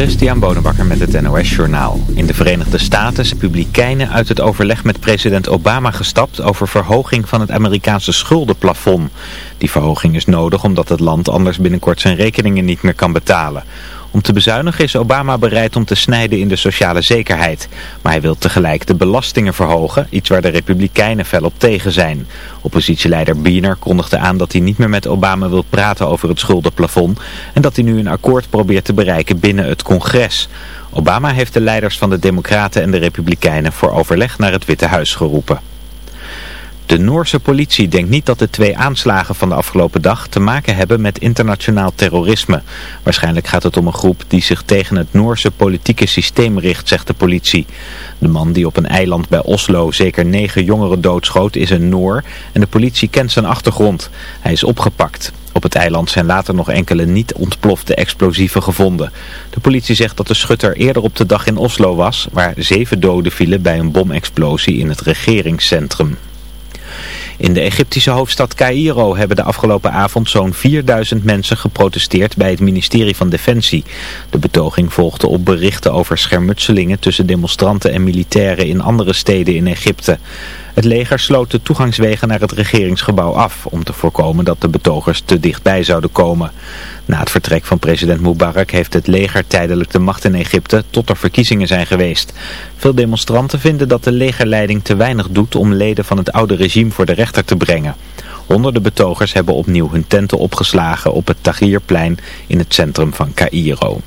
Christian Bonenbakker met het NOS Journaal. In de Verenigde Staten zijn publikeinen uit het overleg met president Obama gestapt over verhoging van het Amerikaanse schuldenplafond. Die verhoging is nodig omdat het land anders binnenkort zijn rekeningen niet meer kan betalen. Om te bezuinigen is Obama bereid om te snijden in de sociale zekerheid. Maar hij wil tegelijk de belastingen verhogen, iets waar de Republikeinen fel op tegen zijn. Oppositieleider Biener kondigde aan dat hij niet meer met Obama wil praten over het schuldenplafond... en dat hij nu een akkoord probeert te bereiken binnen het congres. Obama heeft de leiders van de Democraten en de Republikeinen voor overleg naar het Witte Huis geroepen. De Noorse politie denkt niet dat de twee aanslagen van de afgelopen dag te maken hebben met internationaal terrorisme. Waarschijnlijk gaat het om een groep die zich tegen het Noorse politieke systeem richt, zegt de politie. De man die op een eiland bij Oslo zeker negen jongeren doodschoot is een Noor en de politie kent zijn achtergrond. Hij is opgepakt. Op het eiland zijn later nog enkele niet ontplofte explosieven gevonden. De politie zegt dat de schutter eerder op de dag in Oslo was, waar zeven doden vielen bij een bomexplosie in het regeringscentrum. In de Egyptische hoofdstad Cairo hebben de afgelopen avond zo'n 4000 mensen geprotesteerd bij het ministerie van Defensie. De betoging volgde op berichten over schermutselingen tussen demonstranten en militairen in andere steden in Egypte. Het leger sloot de toegangswegen naar het regeringsgebouw af om te voorkomen dat de betogers te dichtbij zouden komen. Na het vertrek van president Mubarak heeft het leger tijdelijk de macht in Egypte tot er verkiezingen zijn geweest. Veel demonstranten vinden dat de legerleiding te weinig doet om leden van het oude regime voor de rechter te brengen. Honderden betogers hebben opnieuw hun tenten opgeslagen op het Tahrirplein in het centrum van Cairo.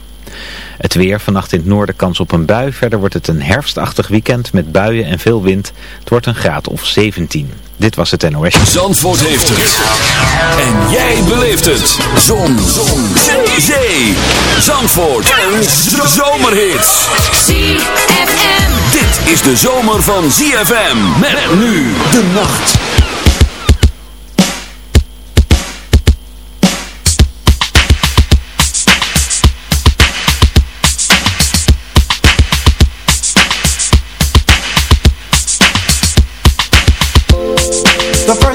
Het weer, vannacht in het noorden kans op een bui. Verder wordt het een herfstachtig weekend met buien en veel wind. Het wordt een graad of 17. Dit was het NOS. Zandvoort heeft het. En jij beleeft het. Zon. Zon. Zee. Zandvoort. En zomerhits. ZFM. Dit is de zomer van ZFM. Met nu de nacht.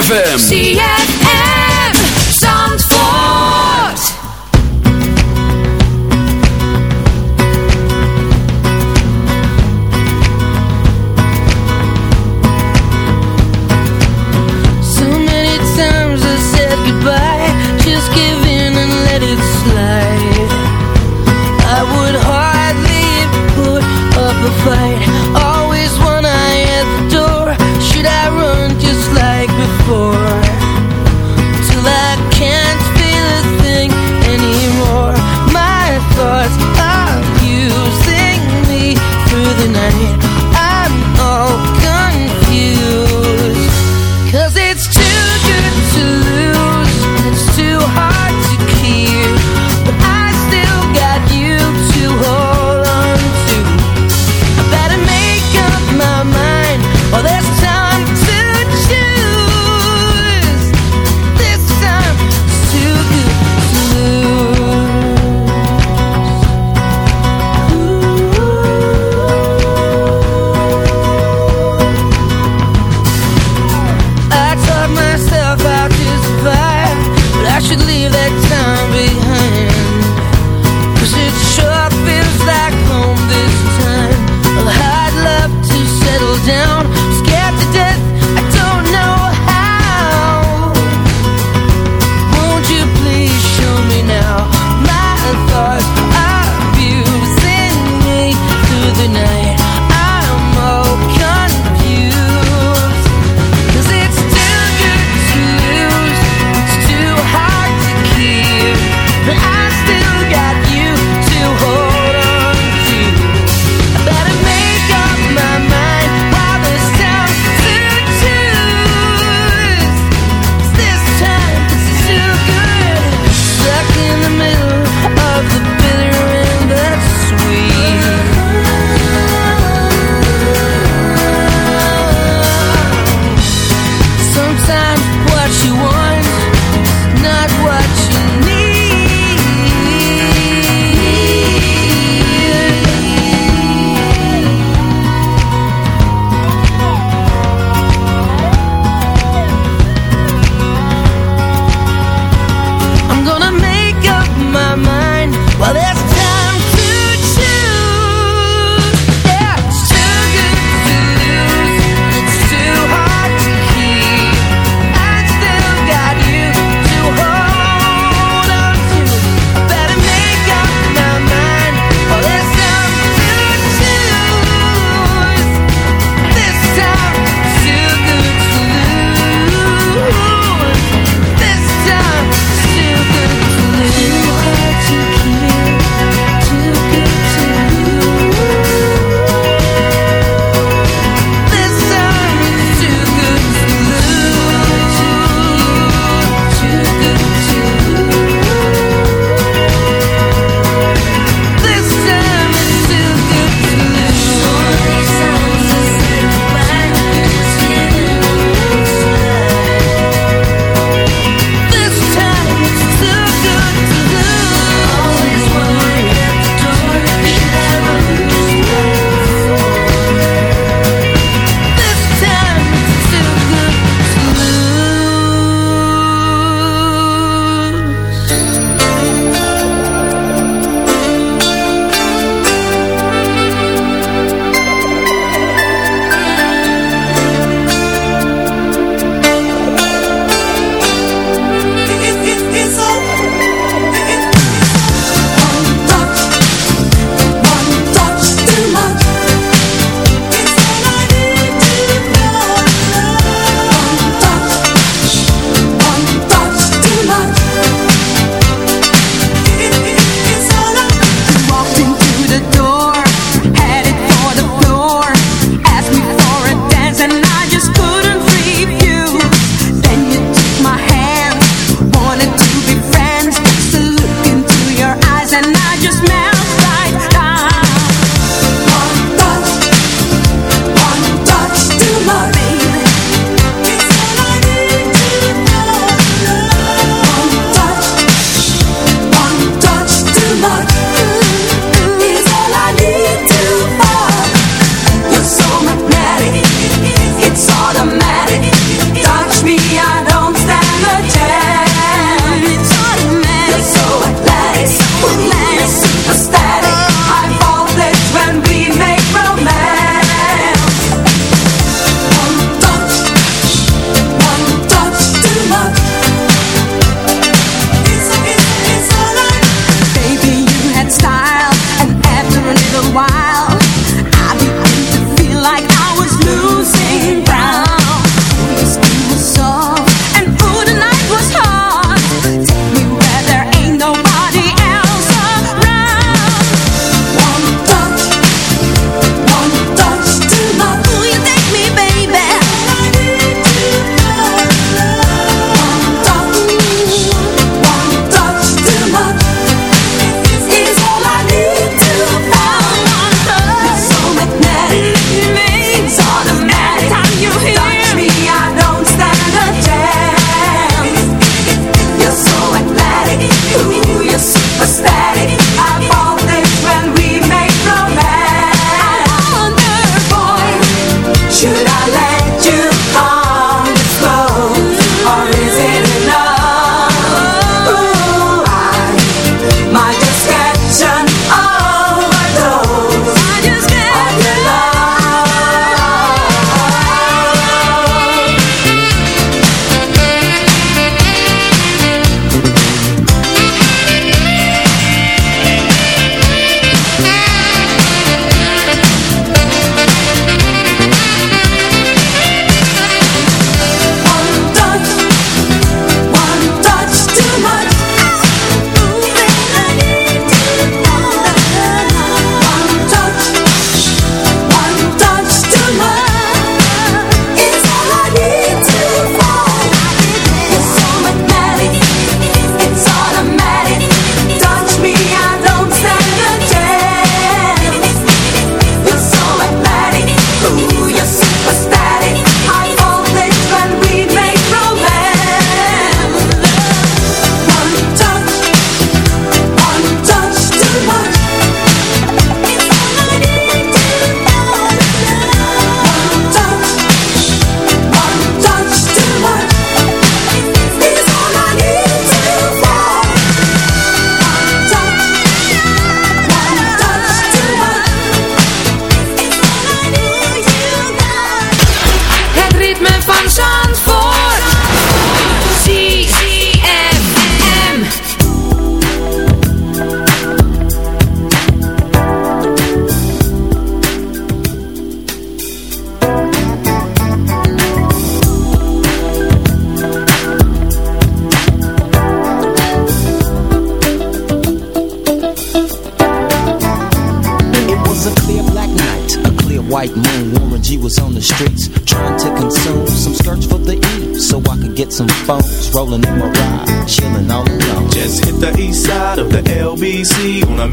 ZFM.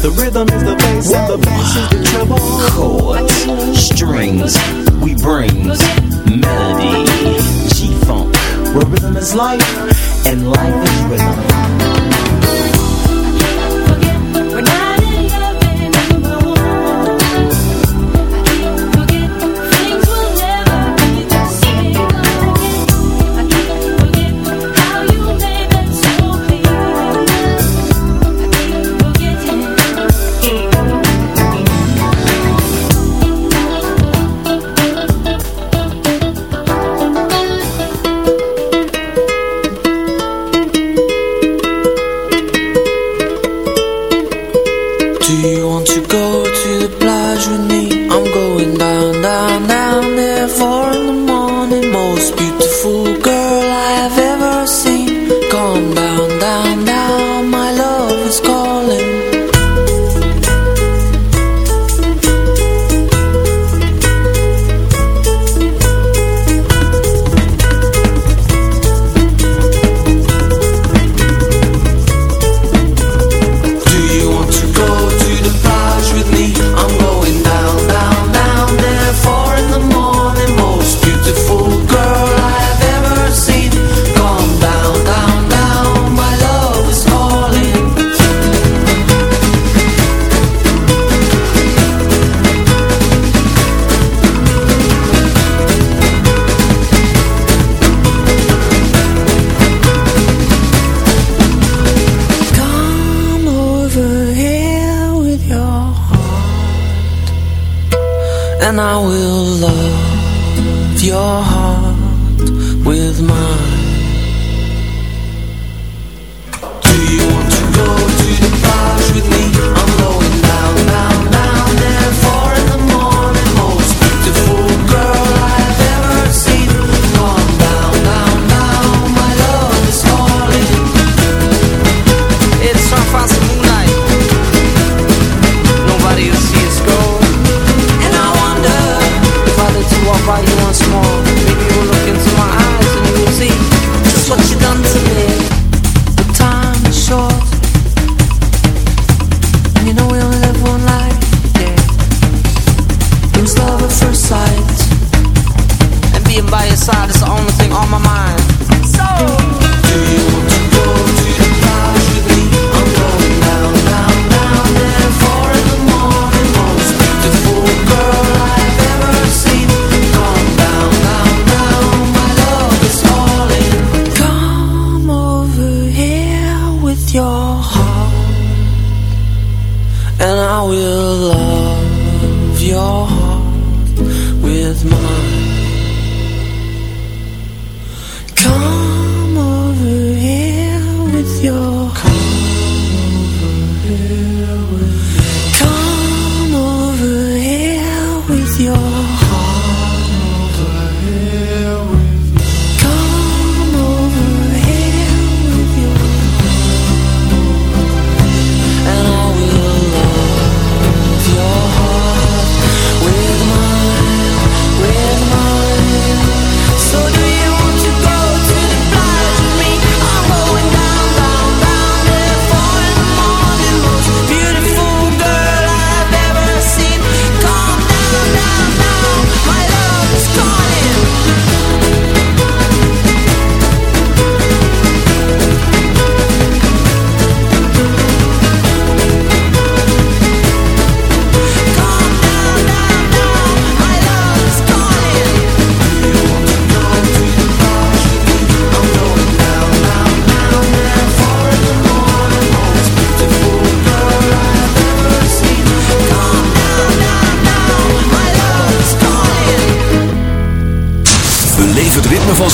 The rhythm is the bass and the bass is the treble. Chords, strings, we bring melody G-Funk, where rhythm is life And life is rhythm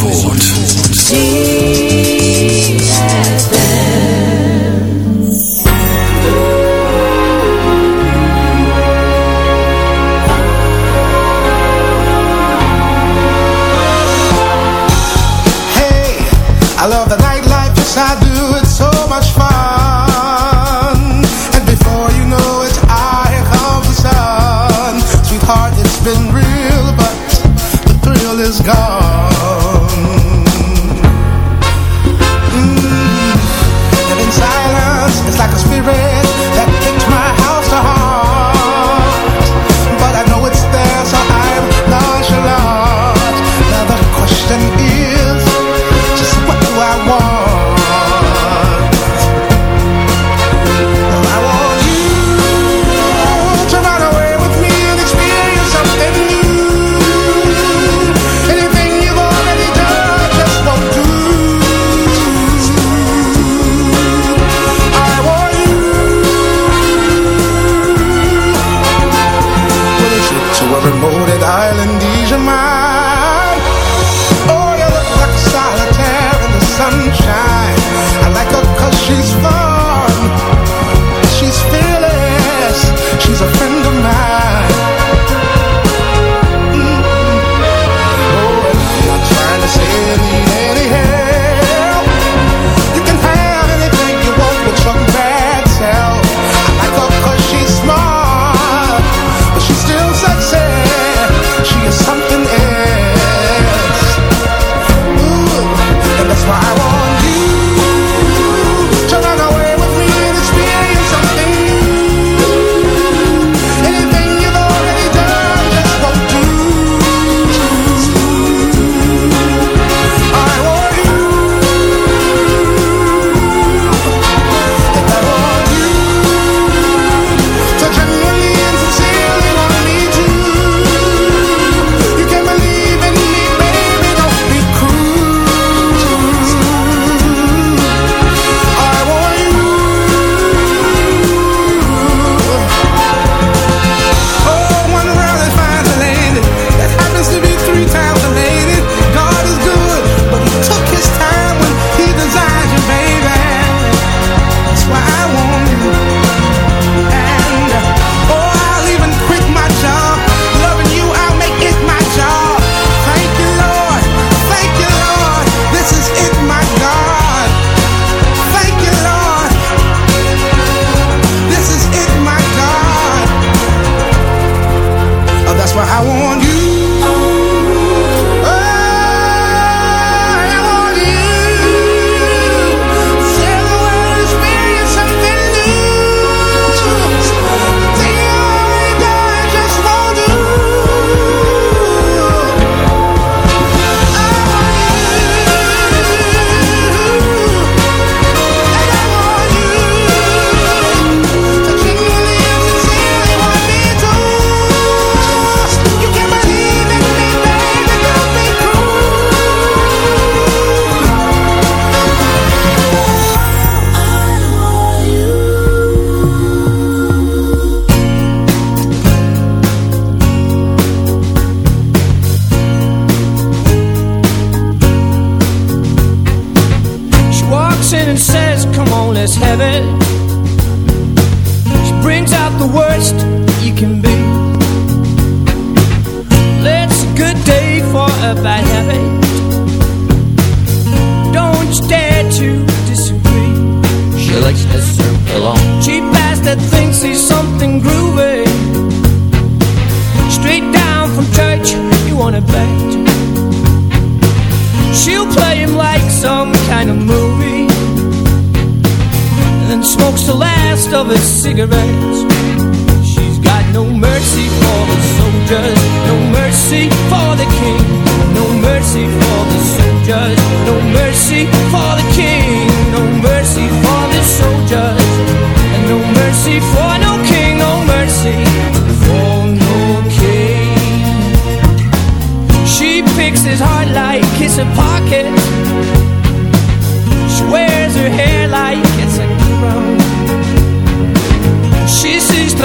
Zandvoort.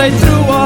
She sees straight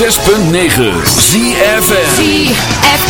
6.9 ZFN